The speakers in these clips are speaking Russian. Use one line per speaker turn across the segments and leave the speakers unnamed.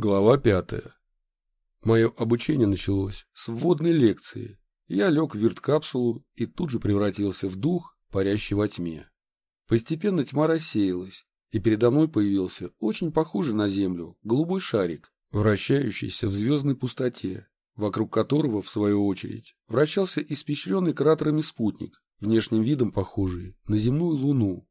Глава пятая. Мое обучение началось с вводной лекции. Я лег в вирт-капсулу и тут же превратился в дух, парящий во тьме. Постепенно тьма рассеялась, и передо мной появился очень похожий на Землю голубой шарик, вращающийся в звездной пустоте, вокруг которого, в свою очередь, вращался испещренный кратерами спутник, внешним видом похожий на земную Луну.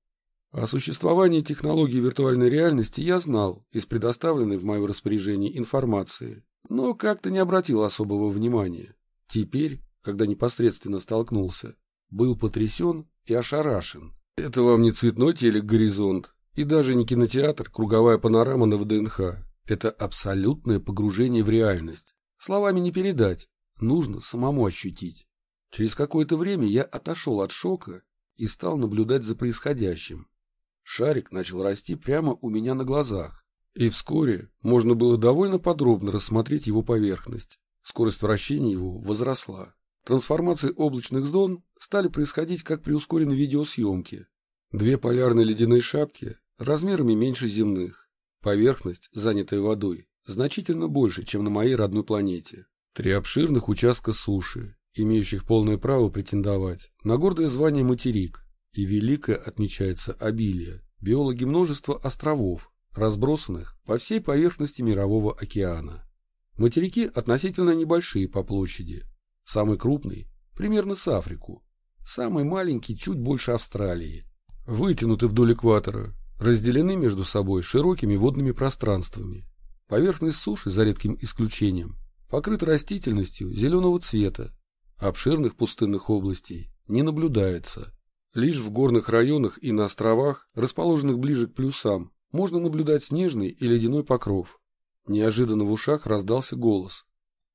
О существовании технологии виртуальной реальности я знал из предоставленной в мое распоряжение информации, но как-то не обратил особого внимания. Теперь, когда непосредственно столкнулся, был потрясен и ошарашен. Это вам не цветной телек-горизонт и даже не кинотеатр, круговая панорама на ВДНХ. Это абсолютное погружение в реальность. Словами не передать, нужно самому ощутить. Через какое-то время я отошел от шока и стал наблюдать за происходящим. Шарик начал расти прямо у меня на глазах, и вскоре можно было довольно подробно рассмотреть его поверхность. Скорость вращения его возросла. Трансформации облачных зон стали происходить как при ускоренной видеосъемке. Две полярные ледяные шапки размерами меньше земных. Поверхность, занятая водой, значительно больше, чем на моей родной планете. Три обширных участка суши, имеющих полное право претендовать на гордое звание материк, и великое отмечается обилие, биологи множества островов, разбросанных по всей поверхности Мирового океана. Материки относительно небольшие по площади. Самый крупный – примерно с Африку. Самый маленький – чуть больше Австралии. Вытянуты вдоль экватора, разделены между собой широкими водными пространствами. Поверхность суши, за редким исключением, покрыта растительностью зеленого цвета. Обширных пустынных областей не наблюдается – Лишь в горных районах и на островах, расположенных ближе к плюсам, можно наблюдать снежный и ледяной покров. Неожиданно в ушах раздался голос.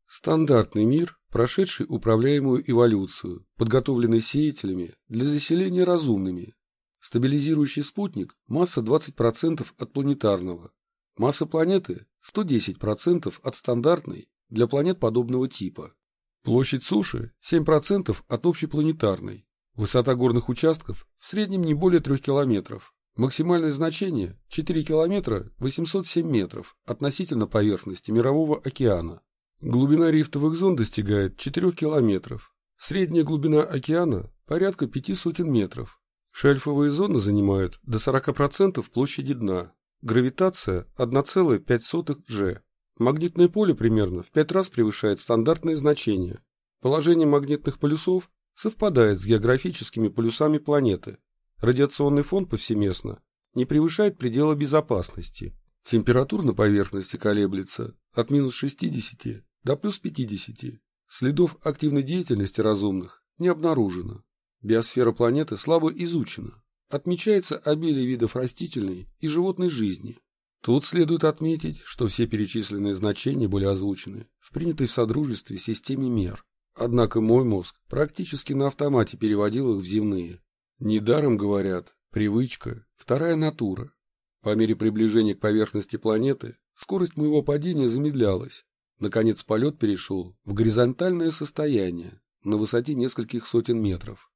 Стандартный мир, прошедший управляемую эволюцию, подготовленный сеятелями для заселения разумными. Стабилизирующий спутник – масса 20% от планетарного. Масса планеты – 110% от стандартной для планет подобного типа. Площадь суши – 7% от общепланетарной. Высота горных участков в среднем не более 3 километров. Максимальное значение 4 километра 807 метров относительно поверхности Мирового океана. Глубина рифтовых зон достигает 4 километров. Средняя глубина океана порядка 5 сотен метров. Шельфовые зоны занимают до 40% площади дна. Гравитация 1,5 G. Магнитное поле примерно в 5 раз превышает стандартные значения. Положение магнитных полюсов совпадает с географическими полюсами планеты. Радиационный фон повсеместно не превышает предела безопасности. Температура на поверхности колеблется от минус 60 до плюс 50. Следов активной деятельности разумных не обнаружено. Биосфера планеты слабо изучена. Отмечается обилие видов растительной и животной жизни. Тут следует отметить, что все перечисленные значения были озвучены в принятой в Содружестве системе мер. Однако мой мозг практически на автомате переводил их в земные. Недаром говорят, привычка – вторая натура. По мере приближения к поверхности планеты скорость моего падения замедлялась. Наконец полет перешел в горизонтальное состояние на высоте нескольких сотен метров.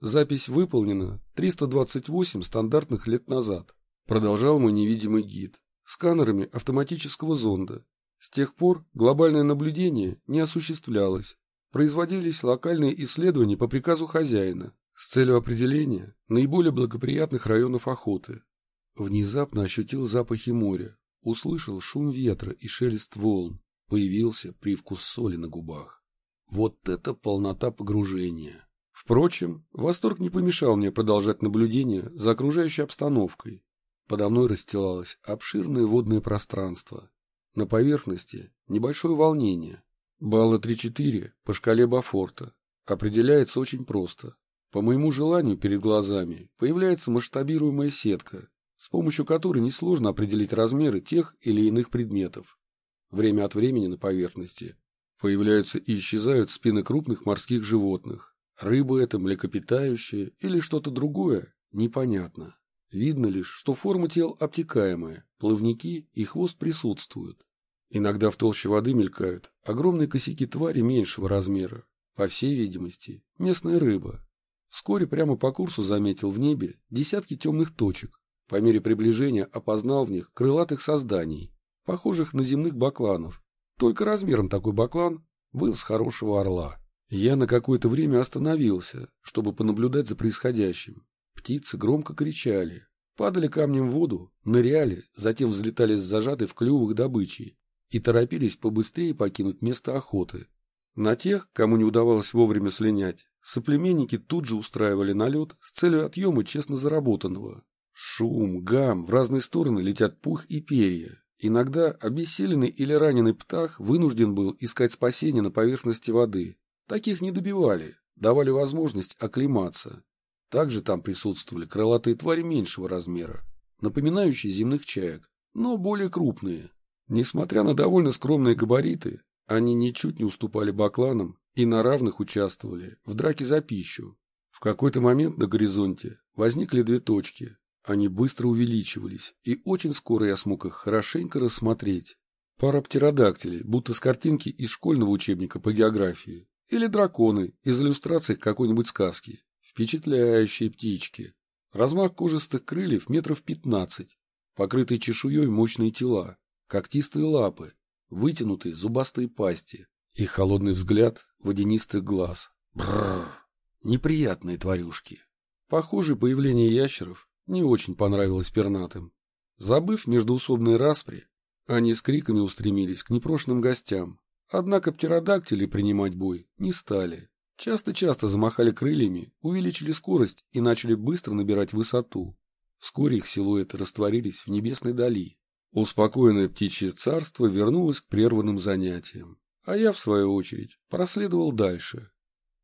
Запись выполнена 328 стандартных лет назад. Продолжал мой невидимый гид сканерами автоматического зонда. С тех пор глобальное наблюдение не осуществлялось, производились локальные исследования по приказу хозяина с целью определения наиболее благоприятных районов охоты. Внезапно ощутил запахи моря, услышал шум ветра и шелест волн, появился привкус соли на губах. Вот это полнота погружения! Впрочем, восторг не помешал мне продолжать наблюдение за окружающей обстановкой. Подо мной расстилалось обширное водное пространство. На поверхности небольшое волнение, Балла 3-4 по шкале Бафорта определяется очень просто. По моему желанию перед глазами появляется масштабируемая сетка, с помощью которой несложно определить размеры тех или иных предметов. Время от времени на поверхности появляются и исчезают спины крупных морских животных. Рыба это, млекопитающее или что-то другое, непонятно. Видно лишь, что форма тел обтекаемая, плавники и хвост присутствуют. Иногда в толще воды мелькают огромные косяки твари меньшего размера. По всей видимости, местная рыба. Вскоре прямо по курсу заметил в небе десятки темных точек. По мере приближения опознал в них крылатых созданий, похожих на земных бакланов. Только размером такой баклан был с хорошего орла. Я на какое-то время остановился, чтобы понаблюдать за происходящим. Птицы громко кричали, падали камнем в воду, ныряли, затем взлетали с зажатой в клювах добычей и торопились побыстрее покинуть место охоты. На тех, кому не удавалось вовремя слинять, соплеменники тут же устраивали налет с целью отъема честно заработанного. Шум, гам, в разные стороны летят пух и перья. Иногда обессиленный или раненый птах вынужден был искать спасение на поверхности воды. Таких не добивали, давали возможность оклематься. Также там присутствовали крылатые твари меньшего размера, напоминающие земных чаек, но более крупные. Несмотря на довольно скромные габариты, они ничуть не уступали бакланам и на равных участвовали в драке за пищу. В какой-то момент на горизонте возникли две точки. Они быстро увеличивались, и очень скоро я смог их хорошенько рассмотреть. Пара птеродактилей, будто с картинки из школьного учебника по географии. Или драконы из иллюстраций какой-нибудь сказки. Впечатляющие птички. Размах кожистых крыльев метров пятнадцать. Покрытые чешуей мощные тела. Когтистые лапы. Вытянутые зубастые пасти. И холодный взгляд водянистых глаз. Бррр. Неприятные тварюшки. Похоже, появление ящеров не очень понравилось пернатым. Забыв междуусобные распри, они с криками устремились к непрошенным гостям. Однако птеродактили принимать бой не стали. Часто-часто замахали крыльями, увеличили скорость и начали быстро набирать высоту. Вскоре их силуэты растворились в небесной дали. Успокоенное птичье царство вернулось к прерванным занятиям, а я, в свою очередь, проследовал дальше.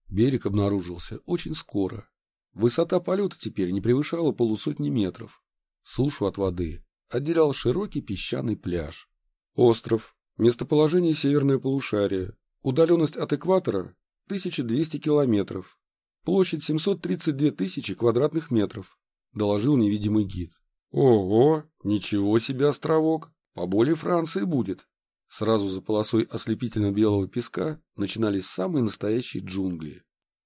Берег обнаружился очень скоро. Высота полета теперь не превышала полусотни метров. Сушу от воды отделял широкий песчаный пляж. Остров, местоположение северное полушарие, удаленность от экватора 1200 километров, площадь 732 тысячи квадратных метров, доложил невидимый гид. Ого, ничего себе островок, поболее Франции будет. Сразу за полосой ослепительно-белого песка начинались самые настоящие джунгли.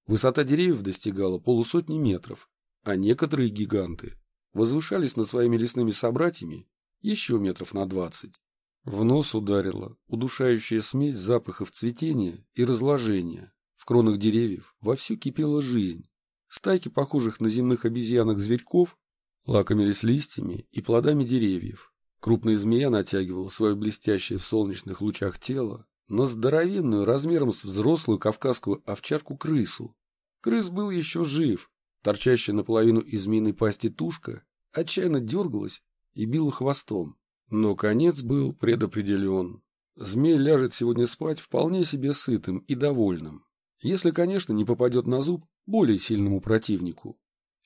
Высота деревьев достигала полусотни метров, а некоторые гиганты возвышались над своими лесными собратьями еще метров на двадцать. В нос ударила удушающая смесь запахов цветения и разложения. В кронах деревьев вовсю кипела жизнь. Стайки похожих на земных обезьянок зверьков лакомились листьями и плодами деревьев. Крупная змея натягивала свое блестящее в солнечных лучах тело на здоровенную размером с взрослую кавказскую овчарку-крысу, Крыс был еще жив. Торчащая наполовину из змеиной пасти тушка отчаянно дергалась и била хвостом. Но конец был предопределен. Змей ляжет сегодня спать вполне себе сытым и довольным. Если, конечно, не попадет на зуб более сильному противнику.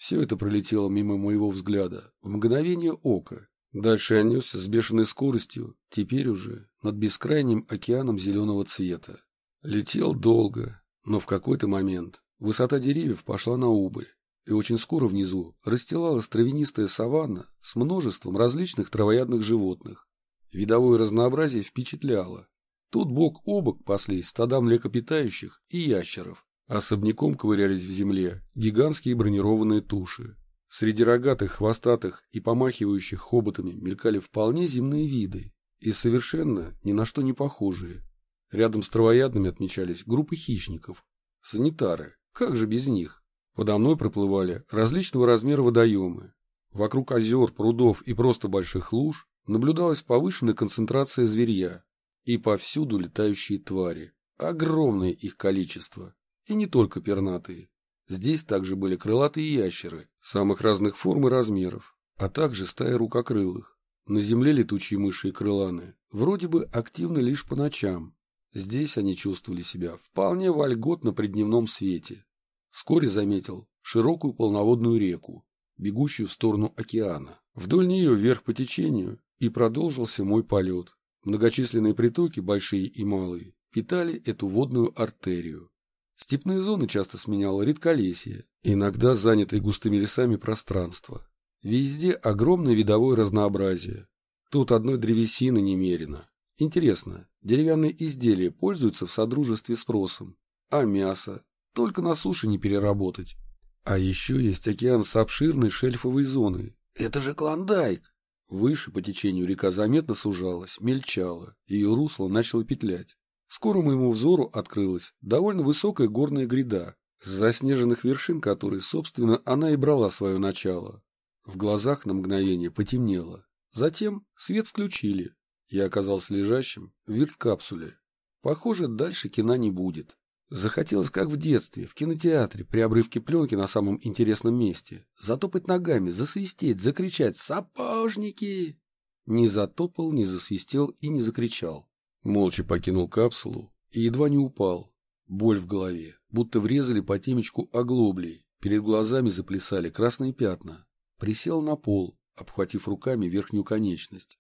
Все это пролетело мимо моего взгляда в мгновение ока. Дальше я несся с бешеной скоростью, теперь уже над бескрайним океаном зеленого цвета. Летел долго, но в какой-то момент Высота деревьев пошла на убыль, и очень скоро внизу расстилалась травянистая саванна с множеством различных травоядных животных. Видовое разнообразие впечатляло. Тут бок о бок паслись стада млекопитающих и ящеров. Особняком ковырялись в земле гигантские бронированные туши. Среди рогатых, хвостатых и помахивающих хоботами мелькали вполне земные виды и совершенно ни на что не похожие. Рядом с травоядными отмечались группы хищников, санитары, как же без них? Подо мной проплывали различного размера водоемы. Вокруг озер, прудов и просто больших луж наблюдалась повышенная концентрация зверья и повсюду летающие твари. Огромное их количество. И не только пернатые. Здесь также были крылатые ящеры самых разных форм и размеров, а также стая рукокрылых. На земле летучие мыши и крыланы вроде бы активны лишь по ночам, Здесь они чувствовали себя вполне вольготно при дневном свете. Вскоре заметил широкую полноводную реку, бегущую в сторону океана. Вдоль нее вверх по течению и продолжился мой полет. Многочисленные притоки, большие и малые, питали эту водную артерию. Степные зоны часто сменяло редколесье, иногда занятые густыми лесами пространство. Везде огромное видовое разнообразие. Тут одной древесины немерено. Интересно, деревянные изделия пользуются в содружестве спросом, а мясо только на суше не переработать. А еще есть океан с обширной шельфовой зоной. Это же Клондайк! Выше по течению река заметно сужалась, мельчала, ее русло начало петлять. Скоро моему взору открылась довольно высокая горная гряда, с заснеженных вершин которой, собственно, она и брала свое начало. В глазах на мгновение потемнело. Затем свет включили. Я оказался лежащим в вирт-капсуле. Похоже, дальше кино не будет. Захотелось, как в детстве, в кинотеатре, при обрывке пленки на самом интересном месте, затопать ногами, засвистеть, закричать «Сапожники!». Не затопал, не засвистел и не закричал. Молча покинул капсулу и едва не упал. Боль в голове, будто врезали по темечку оглоблей. Перед глазами заплясали красные пятна. Присел на пол, обхватив руками верхнюю конечность.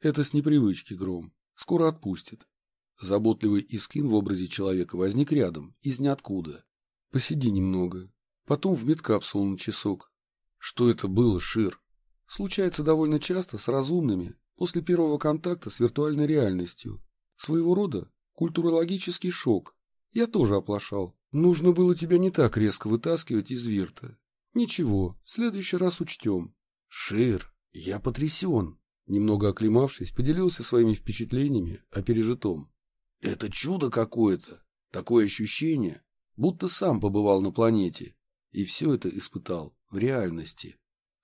Это с непривычки гром. Скоро отпустит. Заботливый Искин в образе человека возник рядом, из ниоткуда. Посиди немного. Потом в медкапсулу на часок. Что это было, Шир? Случается довольно часто с разумными после первого контакта с виртуальной реальностью. Своего рода культурологический шок. Я тоже оплошал. Нужно было тебя не так резко вытаскивать из вирта. Ничего, в следующий раз учтем. Шир, я потрясен. Немного оклемавшись, поделился своими впечатлениями о пережитом. Это чудо какое-то, такое ощущение, будто сам побывал на планете, и все это испытал в реальности.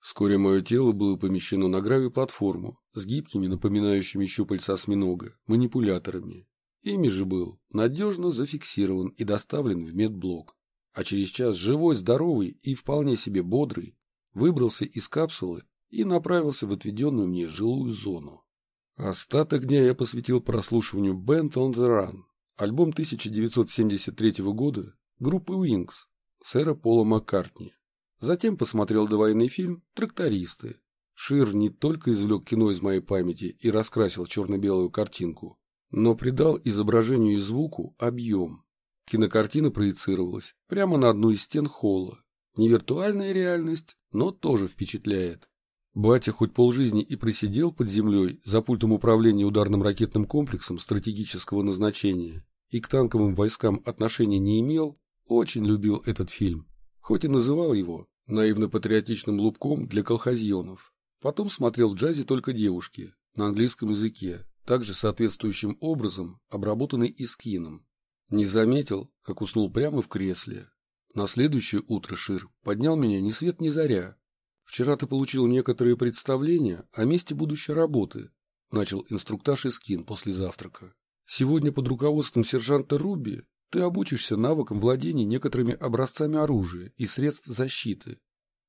Вскоре мое тело было помещено на гравий-платформу с гибкими, напоминающими щупальца осьминога, манипуляторами. Ими же был надежно зафиксирован и доставлен в медблок. А через час живой, здоровый и вполне себе бодрый выбрался из капсулы и направился в отведенную мне жилую зону. Остаток дня я посвятил прослушиванию Band on the Run, альбом 1973 года группы Wings, сэра Пола Маккартни. Затем посмотрел довоенный фильм «Трактористы». Шир не только извлек кино из моей памяти и раскрасил черно-белую картинку, но придал изображению и звуку объем. Кинокартина проецировалась прямо на одну из стен холла. Не виртуальная реальность, но тоже впечатляет. Батя хоть полжизни и просидел под землей за пультом управления ударным ракетным комплексом стратегического назначения и к танковым войскам отношения не имел, очень любил этот фильм, хоть и называл его наивно-патриотичным лубком для колхозьонов. Потом смотрел в джазе только девушки, на английском языке, также соответствующим образом обработанный Искином. Не заметил, как уснул прямо в кресле. На следующее утро Шир поднял меня ни свет ни заря, Вчера ты получил некоторые представления о месте будущей работы, начал инструктаж Искин после завтрака. Сегодня под руководством сержанта Руби ты обучишься навыкам владения некоторыми образцами оружия и средств защиты.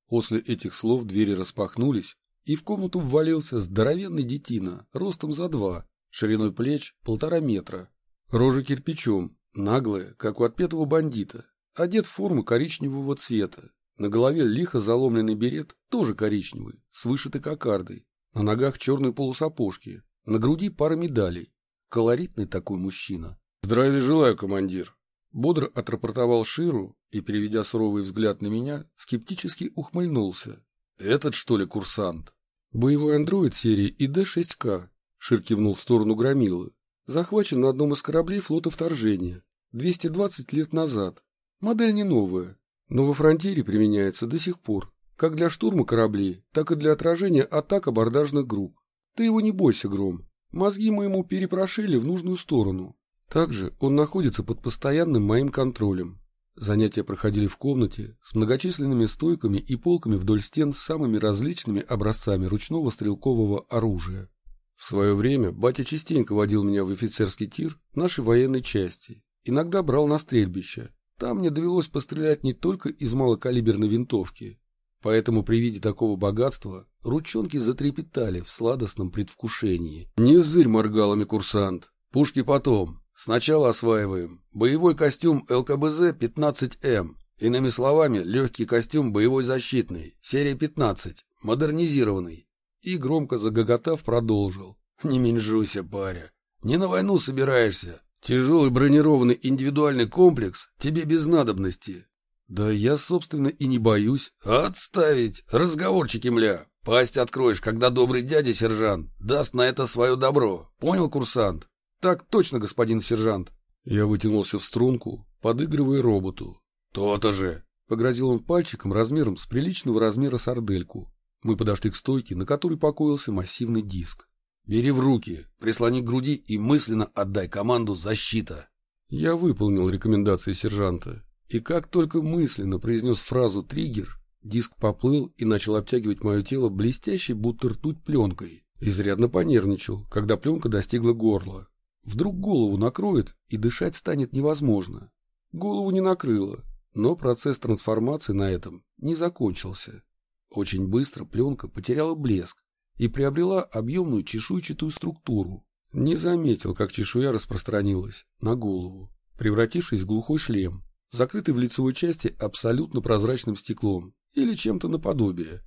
После этих слов двери распахнулись, и в комнату ввалился здоровенный детина, ростом за два, шириной плеч полтора метра, рожа кирпичом, наглая, как у отпетого бандита, одет в форму коричневого цвета, на голове лихо заломленный берет, тоже коричневый, с вышитой кокардой. На ногах черные полусапожки. На груди пара медалей. Колоритный такой мужчина. «Здравия желаю, командир!» Бодро отрапортовал Ширу и, переведя суровый взгляд на меня, скептически ухмыльнулся. «Этот, что ли, курсант?» «Боевой андроид серии ИД-6К», Шир кивнул в сторону Громилы. «Захвачен на одном из кораблей флота вторжения. 220 лет назад. Модель не новая, но во фронтире применяется до сих пор, как для штурма кораблей, так и для отражения атак абордажных групп. Ты его не бойся, Гром. Мозги мы ему перепрошили в нужную сторону. Также он находится под постоянным моим контролем. Занятия проходили в комнате с многочисленными стойками и полками вдоль стен с самыми различными образцами ручного стрелкового оружия. В свое время батя частенько водил меня в офицерский тир нашей военной части. Иногда брал на стрельбище, там мне довелось пострелять не только из малокалиберной винтовки, поэтому при виде такого богатства ручонки затрепетали в сладостном предвкушении. «Не зырь моргалами, курсант! Пушки потом. Сначала осваиваем. Боевой костюм ЛКБЗ-15М. Иными словами, легкий костюм боевой защитный, серия 15, модернизированный». И громко загоготав продолжил. «Не менжуйся, паря. Не на войну собираешься, Тяжелый бронированный индивидуальный комплекс тебе без надобности. Да я, собственно, и не боюсь. Отставить! Разговорчики, мля! Пасть откроешь, когда добрый дядя сержант даст на это свое добро. Понял, курсант? Так точно, господин сержант. Я вытянулся в струнку, подыгрывая роботу. То-то же! Погрозил он пальчиком размером с приличного размера сардельку. Мы подошли к стойке, на которой покоился массивный диск. «Бери в руки, прислони к груди и мысленно отдай команду «Защита». Я выполнил рекомендации сержанта, и как только мысленно произнес фразу «триггер», диск поплыл и начал обтягивать мое тело блестящей, будто ртуть пленкой. Изрядно понервничал, когда пленка достигла горла. Вдруг голову накроет, и дышать станет невозможно. Голову не накрыло, но процесс трансформации на этом не закончился. Очень быстро пленка потеряла блеск и приобрела объемную чешуйчатую структуру. Не заметил, как чешуя распространилась на голову, превратившись в глухой шлем, закрытый в лицевой части абсолютно прозрачным стеклом или чем-то наподобие.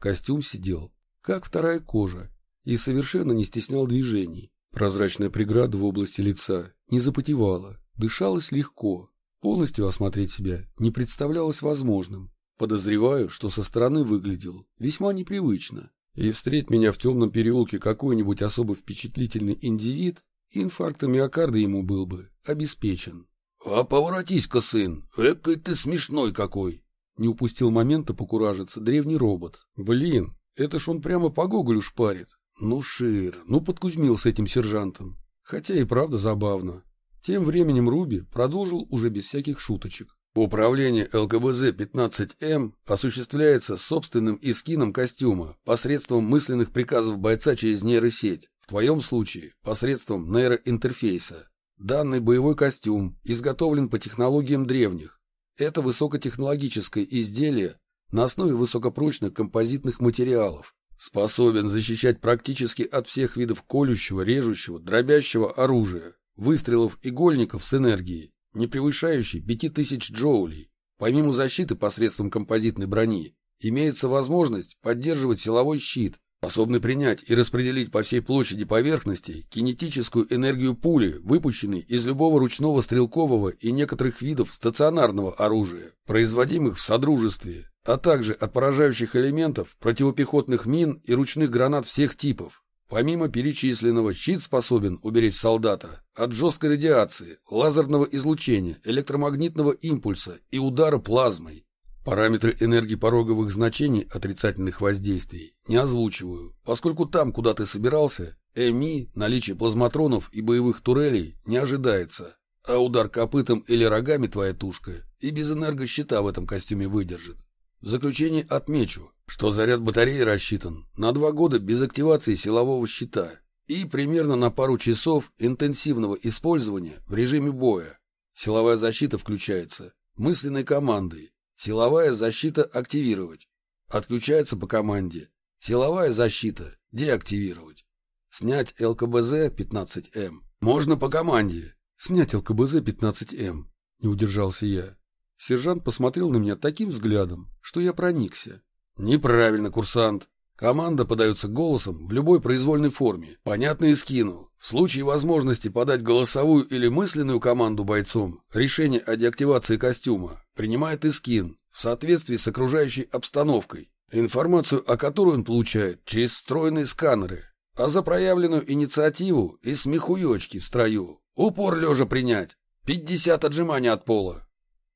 Костюм сидел, как вторая кожа, и совершенно не стеснял движений. Прозрачная преграда в области лица не запотевала, дышалось легко. Полностью осмотреть себя не представлялось возможным. Подозреваю, что со стороны выглядел весьма непривычно. И встреть меня в темном переулке какой-нибудь особо впечатлительный индивид, инфаркта миокарда ему был бы обеспечен. — А поворотись-ка, сын, экой ты смешной какой! Не упустил момента покуражиться древний робот. Блин, это ж он прямо по Гоголю шпарит. Ну, Шир, ну подкузмил с этим сержантом. Хотя и правда забавно. Тем временем Руби продолжил уже без всяких шуточек. Управление ЛКБЗ-15М осуществляется собственным искином костюма посредством мысленных приказов бойца через нейросеть, в твоем случае посредством нейроинтерфейса. Данный боевой костюм изготовлен по технологиям древних. Это высокотехнологическое изделие на основе высокопрочных композитных материалов. Способен защищать практически от всех видов колющего, режущего, дробящего оружия, выстрелов игольников с энергией, не превышающий 5000 джоулей. Помимо защиты посредством композитной брони, имеется возможность поддерживать силовой щит, способный принять и распределить по всей площади поверхности кинетическую энергию пули, выпущенной из любого ручного стрелкового и некоторых видов стационарного оружия, производимых в Содружестве, а также от поражающих элементов, противопехотных мин и ручных гранат всех типов. Помимо перечисленного, щит способен уберечь солдата от жесткой радиации, лазерного излучения, электромагнитного импульса и удара плазмой. Параметры энергии пороговых значений отрицательных воздействий не озвучиваю, поскольку там, куда ты собирался, ЭМИ, наличие плазматронов и боевых турелей не ожидается, а удар копытом или рогами твоя тушка и без энергощита в этом костюме выдержит. В заключение отмечу, что заряд батареи рассчитан на два года без активации силового щита и примерно на пару часов интенсивного использования в режиме боя. Силовая защита включается мысленной командой «Силовая защита активировать». Отключается по команде «Силовая защита деактивировать». Снять ЛКБЗ-15М можно по команде «Снять ЛКБЗ-15М», не удержался я. Сержант посмотрел на меня таким взглядом, что я проникся. Неправильно, курсант. Команда подается голосом в любой произвольной форме, понятно и скину. В случае возможности подать голосовую или мысленную команду бойцом, решение о деактивации костюма принимает Искин в соответствии с окружающей обстановкой, информацию о которой он получает через встроенные сканеры, а за проявленную инициативу и смехуёчки в строю. Упор лежа принять. 50 отжиманий от пола.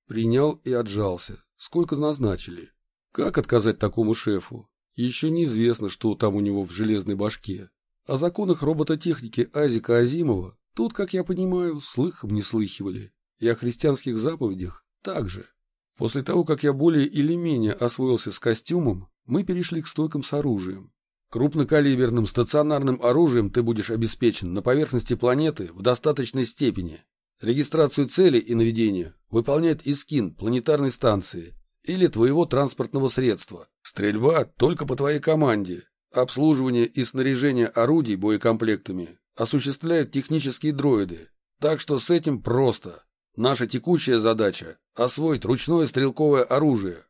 Принял и отжался. Сколько назначили? Как отказать такому шефу? Еще неизвестно, что там у него в железной башке. О законах робототехники Азика Азимова тут, как я понимаю, слыхом не слыхивали. И о христианских заповедях также. После того, как я более или менее освоился с костюмом, мы перешли к стойкам с оружием. Крупнокалиберным стационарным оружием ты будешь обеспечен на поверхности планеты в достаточной степени, Регистрацию цели и наведения выполняет Искин планетарной станции или твоего транспортного средства. Стрельба только по твоей команде. Обслуживание и снаряжение орудий боекомплектами осуществляют технические дроиды. Так что с этим просто. Наша текущая задача – освоить ручное стрелковое оружие.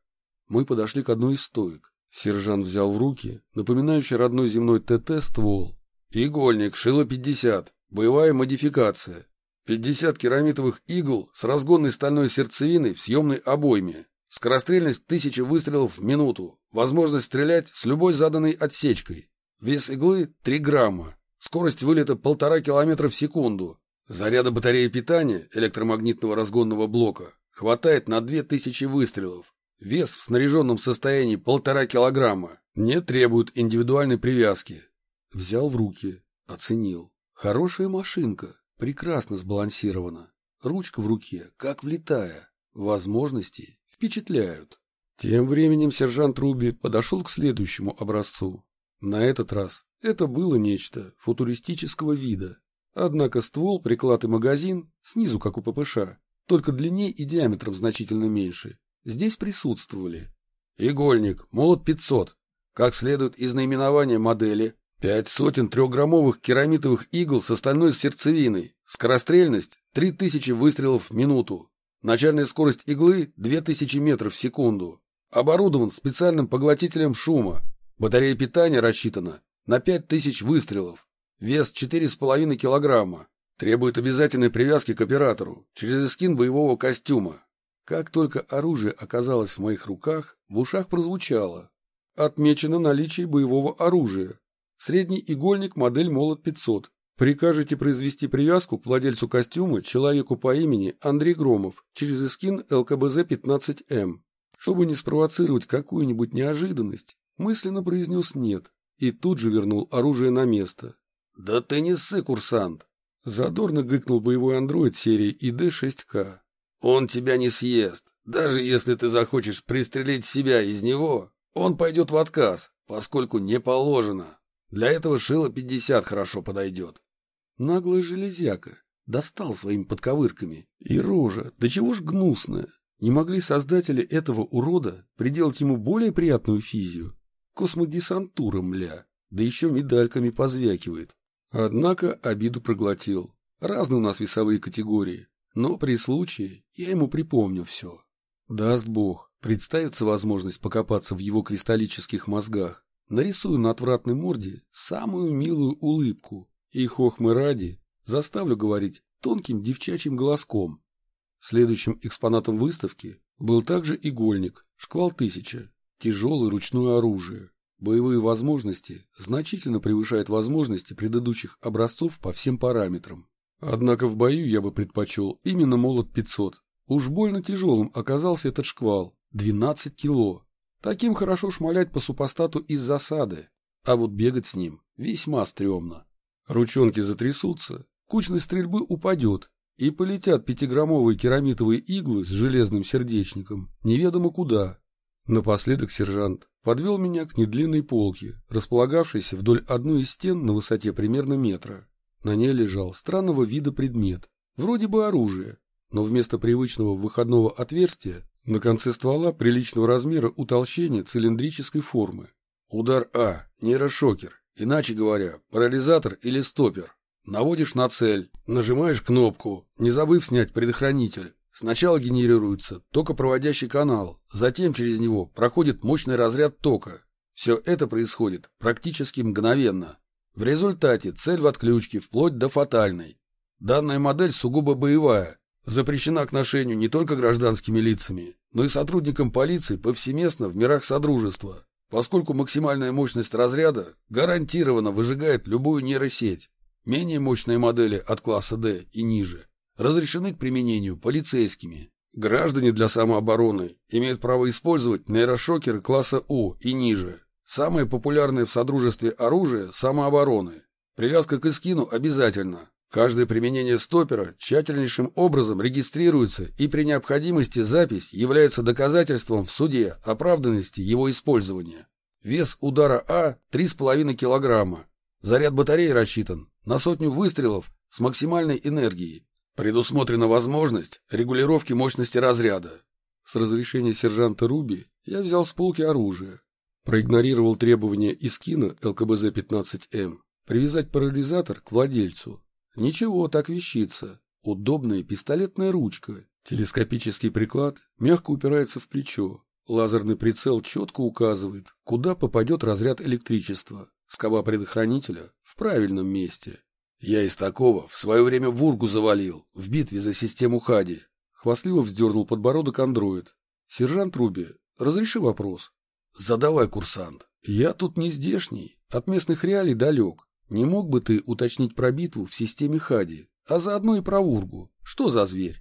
Мы подошли к одной из стоек. Сержант взял в руки напоминающий родной земной ТТ ствол. Игольник, шило 50, боевая модификация, 50 керамитовых игл с разгонной стальной сердцевиной в съемной обойме. Скорострельность 1000 выстрелов в минуту. Возможность стрелять с любой заданной отсечкой. Вес иглы 3 грамма. Скорость вылета 1,5 километра в секунду. Заряда батареи питания электромагнитного разгонного блока хватает на 2000 выстрелов. Вес в снаряженном состоянии полтора килограмма. Не требует индивидуальной привязки. Взял в руки, оценил. Хорошая машинка, прекрасно сбалансирована. Ручка в руке, как влетая. Возможности впечатляют. Тем временем сержант Руби подошел к следующему образцу. На этот раз это было нечто футуристического вида. Однако ствол, приклад и магазин снизу, как у ППШ, только длиннее и диаметром значительно меньше. Здесь присутствовали. Игольник, молот 500. Как следует из наименования модели, пять сотен трехграммовых керамитовых игл с остальной сердцевиной. Скорострельность 3000 выстрелов в минуту. Начальная скорость иглы 2000 метров в секунду. Оборудован специальным поглотителем шума. Батарея питания рассчитана на 5000 выстрелов. Вес 4,5 килограмма. Требует обязательной привязки к оператору через скин боевого костюма. Как только оружие оказалось в моих руках, в ушах прозвучало. Отмечено наличие боевого оружия. Средний игольник модель Молот 500. Прикажете произвести привязку к владельцу костюма, человеку по имени Андрей Громов, через эскин ЛКБЗ-15М. Чтобы не спровоцировать какую-нибудь неожиданность, мысленно произнес «нет» и тут же вернул оружие на место. «Да ты не ссы, курсант!» Задорно гыкнул боевой андроид серии ИД-6К. «Он тебя не съест. Даже если ты захочешь пристрелить себя из него, он пойдет в отказ, поскольку не положено. Для этого шило 50 хорошо подойдет». Наглая железяка достал своими подковырками. И рожа, да чего ж гнусная. Не могли создатели этого урода приделать ему более приятную физию? Космодесантура, мля, да еще медальками позвякивает. Однако обиду проглотил. Разные у нас весовые категории, но при случае я ему припомню все. Даст бог, представится возможность покопаться в его кристаллических мозгах, нарисую на отвратной морде самую милую улыбку и хохмы ради заставлю говорить тонким девчачьим голоском. Следующим экспонатом выставки был также игольник, шквал тысяча, тяжелое ручное оружие. Боевые возможности значительно превышают возможности предыдущих образцов по всем параметрам. Однако в бою я бы предпочел именно молот 500. Уж больно тяжелым оказался этот шквал – 12 кило. Таким хорошо шмалять по супостату из засады, а вот бегать с ним весьма стрёмно. Ручонки затрясутся, кучность стрельбы упадет, и полетят пятиграммовые керамитовые иглы с железным сердечником неведомо куда. Напоследок сержант подвел меня к недлинной полке, располагавшейся вдоль одной из стен на высоте примерно метра. На ней лежал странного вида предмет, вроде бы оружие, но вместо привычного выходного отверстия на конце ствола приличного размера утолщения цилиндрической формы. Удар А, нейрошокер, иначе говоря, парализатор или стопер. Наводишь на цель, нажимаешь кнопку, не забыв снять предохранитель. Сначала генерируется токопроводящий канал, затем через него проходит мощный разряд тока. Все это происходит практически мгновенно. В результате цель в отключке вплоть до фатальной. Данная модель сугубо боевая, запрещена к ношению не только гражданскими лицами, но и сотрудникам полиции повсеместно в мирах Содружества, поскольку максимальная мощность разряда гарантированно выжигает любую нейросеть. Менее мощные модели от класса D и ниже разрешены к применению полицейскими. Граждане для самообороны имеют право использовать нейрошокеры класса У и ниже. Самое популярное в Содружестве оружие – самообороны. Привязка к эскину обязательна. Каждое применение стопера тщательнейшим образом регистрируется и при необходимости запись является доказательством в суде оправданности его использования. Вес удара А – 3,5 кг. Заряд батареи рассчитан на сотню выстрелов с максимальной энергией. Предусмотрена возможность регулировки мощности разряда. С разрешения сержанта Руби я взял с полки оружие. Проигнорировал требования Искина ЛКБЗ-15М привязать парализатор к владельцу. Ничего, так вещица. Удобная пистолетная ручка. Телескопический приклад мягко упирается в плечо. Лазерный прицел четко указывает, куда попадет разряд электричества. Скоба предохранителя в правильном месте. Я из такого в свое время Вургу завалил, в битве за систему Хади. Хвастливо вздернул подбородок андроид. Сержант Руби, разреши вопрос. Задавай, курсант. Я тут не здешний, от местных реалий далек. Не мог бы ты уточнить про битву в системе Хади, а заодно и про Вургу? Что за зверь?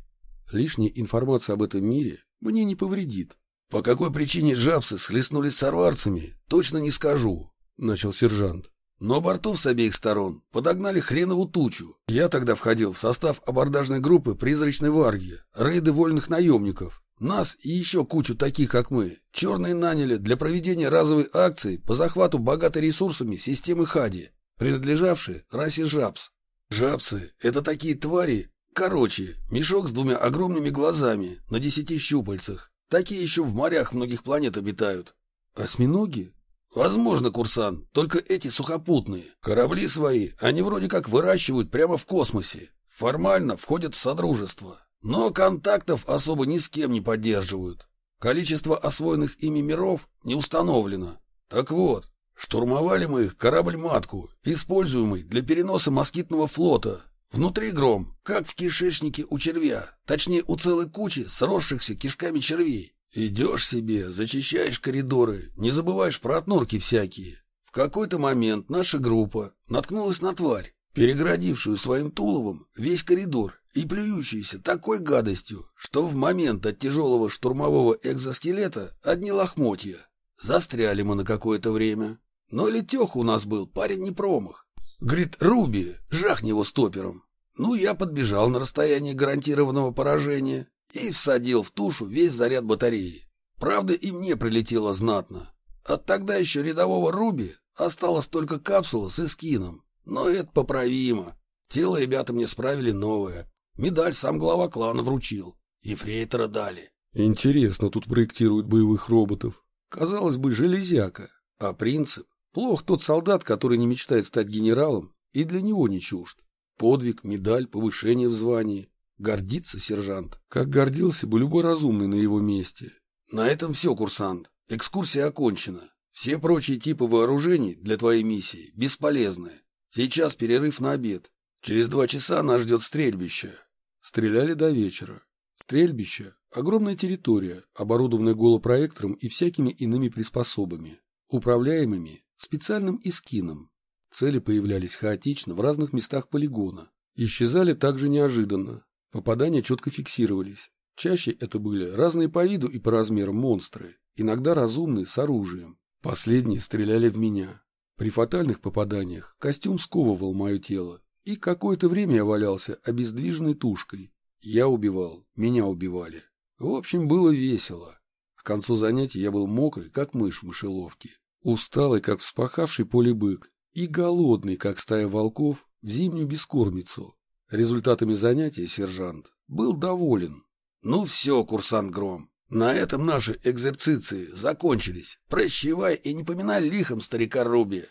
Лишняя информация об этом мире мне не повредит. По какой причине жабсы схлестнулись с арварцами, точно не скажу, — начал сержант. Но бортов с обеих сторон подогнали хренову тучу. Я тогда входил в состав абордажной группы «Призрачной Варги», рейды вольных наемников. Нас и еще кучу таких, как мы, черные наняли для проведения разовой акции по захвату богатой ресурсами системы Хади, принадлежавшей расе Жабс. Жабсы — это такие твари, короче, мешок с двумя огромными глазами на десяти щупальцах. Такие еще в морях многих планет обитают. Осьминоги? Возможно, курсант, только эти сухопутные. Корабли свои они вроде как выращивают прямо в космосе. Формально входят в Содружество. Но контактов особо ни с кем не поддерживают. Количество освоенных ими миров не установлено. Так вот, штурмовали мы их корабль-матку, используемый для переноса москитного флота. Внутри гром, как в кишечнике у червя, точнее у целой кучи сросшихся кишками червей. Идешь себе, зачищаешь коридоры, не забываешь про отнорки всякие. В какой-то момент наша группа наткнулась на тварь, переградившую своим туловом весь коридор и плюющуюся такой гадостью, что в момент от тяжелого штурмового экзоскелета одни лохмотья. Застряли мы на какое-то время. Но Летеха у нас был, парень не промах. Говорит, Руби, жахни его стопером. Ну, я подбежал на расстояние гарантированного поражения и всадил в тушу весь заряд батареи. Правда, и мне прилетело знатно. От тогда еще рядового Руби осталась только капсула с эскином. Но это поправимо. Тело ребята мне справили новое. Медаль сам глава клана вручил. И фрейтера дали.
Интересно, тут проектируют боевых роботов. Казалось бы, железяка. А принцип? Плох тот солдат, который не мечтает стать генералом, и для него не чужд. Подвиг, медаль, повышение в звании. Гордится сержант, как гордился бы любой разумный на его месте.
На этом все, курсант. Экскурсия окончена. Все прочие типы вооружений для твоей миссии бесполезны. Сейчас перерыв на обед. Через два часа нас ждет стрельбище.
Стреляли до вечера. Стрельбище – огромная территория, оборудованная голопроектором и всякими иными приспособами, управляемыми специальным искином. Цели появлялись хаотично в разных местах полигона, исчезали также неожиданно, Попадания четко фиксировались. Чаще это были разные по виду и по размерам монстры, иногда разумные с оружием. Последние стреляли в меня. При фатальных попаданиях костюм сковывал мое тело, и какое-то время я валялся обездвиженной тушкой. Я убивал, меня убивали. В общем, было весело. К концу занятий я был мокрый, как мышь в мышеловке, усталый, как вспахавший поле бык, и голодный, как стая волков, в зимнюю бескормицу. Результатами занятия сержант был доволен.
«Ну все, курсант Гром, на этом наши экзерциции закончились. Прощевай и не поминай лихом старика Руби».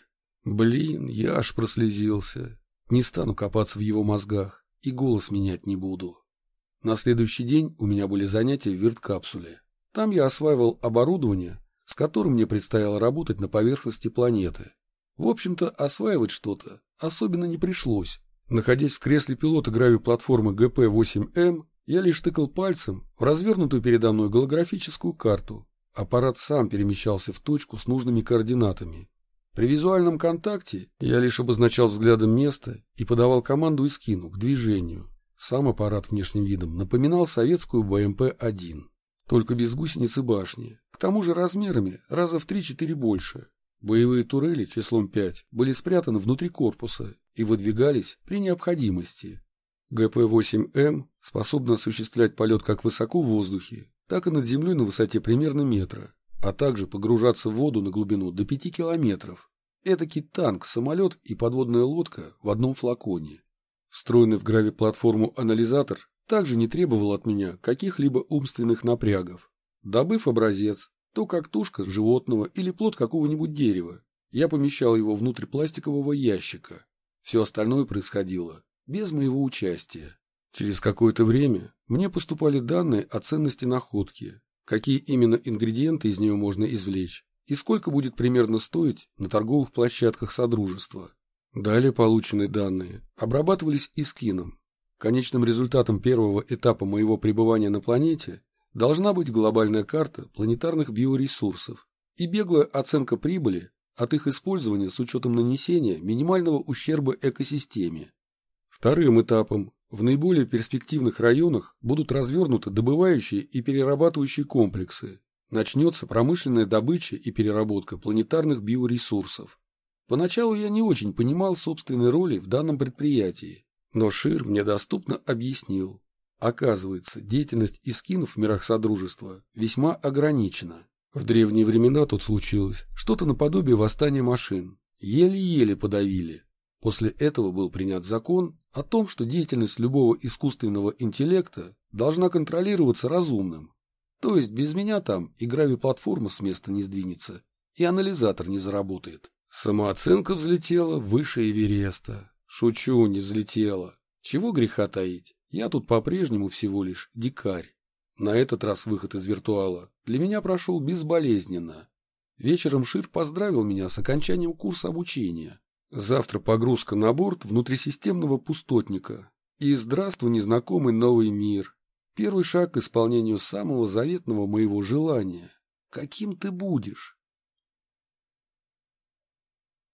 Блин, я аж прослезился. Не стану копаться в его мозгах и голос менять не буду. На следующий день у меня были занятия в верткапсуле. Там я осваивал оборудование, с которым мне предстояло работать на поверхности планеты. В общем-то, осваивать что-то особенно не пришлось. Находясь в кресле пилота гравиплатформы ГП-8М, я лишь тыкал пальцем в развернутую передо мной голографическую карту. Аппарат сам перемещался в точку с нужными координатами. При визуальном контакте я лишь обозначал взглядом место и подавал команду искину к движению. Сам аппарат внешним видом напоминал советскую БМП-1, только без гусениц и башни, к тому же размерами раза в 3-4 больше. Боевые турели числом 5 были спрятаны внутри корпуса и выдвигались при необходимости. ГП-8М способна осуществлять полет как высоко в воздухе, так и над землей на высоте примерно метра, а также погружаться в воду на глубину до 5 километров. Этакий танк, самолет и подводная лодка в одном флаконе. Встроенный в гравиплатформу анализатор также не требовал от меня каких-либо умственных напрягов. Добыв образец, то как тушка животного или плод какого-нибудь дерева. Я помещал его внутрь пластикового ящика. Все остальное происходило без моего участия. Через какое-то время мне поступали данные о ценности находки, какие именно ингредиенты из нее можно извлечь и сколько будет примерно стоить на торговых площадках Содружества. Далее полученные данные обрабатывались Искином. Конечным результатом первого этапа моего пребывания на планете должна быть глобальная карта планетарных биоресурсов и беглая оценка прибыли от их использования с учетом нанесения минимального ущерба экосистеме. Вторым этапом в наиболее перспективных районах будут развернуты добывающие и перерабатывающие комплексы.
Начнется промышленная добыча и переработка планетарных биоресурсов. Поначалу я не очень понимал собственной роли в данном предприятии, но Шир мне доступно объяснил. Оказывается, деятельность искинов в мирах Содружества весьма ограничена. В древние времена тут случилось что-то наподобие восстания машин. Еле-еле подавили. После этого был принят закон о том, что деятельность любого искусственного интеллекта должна контролироваться разумным. То есть без меня там и грави-платформа с места не сдвинется, и анализатор не заработает. Самооценка взлетела выше Эвереста. Шучу, не взлетела. Чего греха таить? Я тут по-прежнему всего лишь дикарь. На этот раз выход из виртуала для меня прошел безболезненно. Вечером Шир поздравил меня с окончанием курса обучения. Завтра погрузка на борт внутрисистемного пустотника. И здравствуй, незнакомый новый мир. Первый шаг к исполнению самого заветного моего желания. Каким ты будешь?